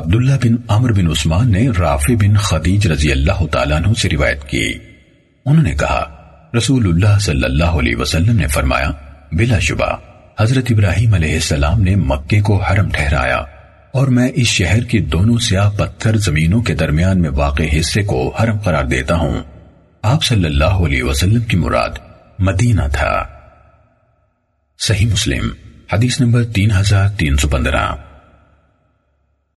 عبداللہ بن عمر بن عثمان نے رافع بن خدیج رضی اللہ تعالیٰ عنہ سے روایت کی۔ انہوں نے کہا، رسول اللہ صلی اللہ علیہ وسلم نے فرمایا، بلا شبہ، حضرت ابراہیم علیہ السلام نے مکے کو حرم ٹھہرایا اور میں اس شہر کی دونوں سیاہ پتھر زمینوں کے درمیان میں واقع حصے کو حرم قرار دیتا ہوں۔ آپ صلی اللہ علیہ وسلم کی مراد مدینہ تھا۔ صحیح مسلم، حدیث نمبر تین ہزار تین سو پندرہ۔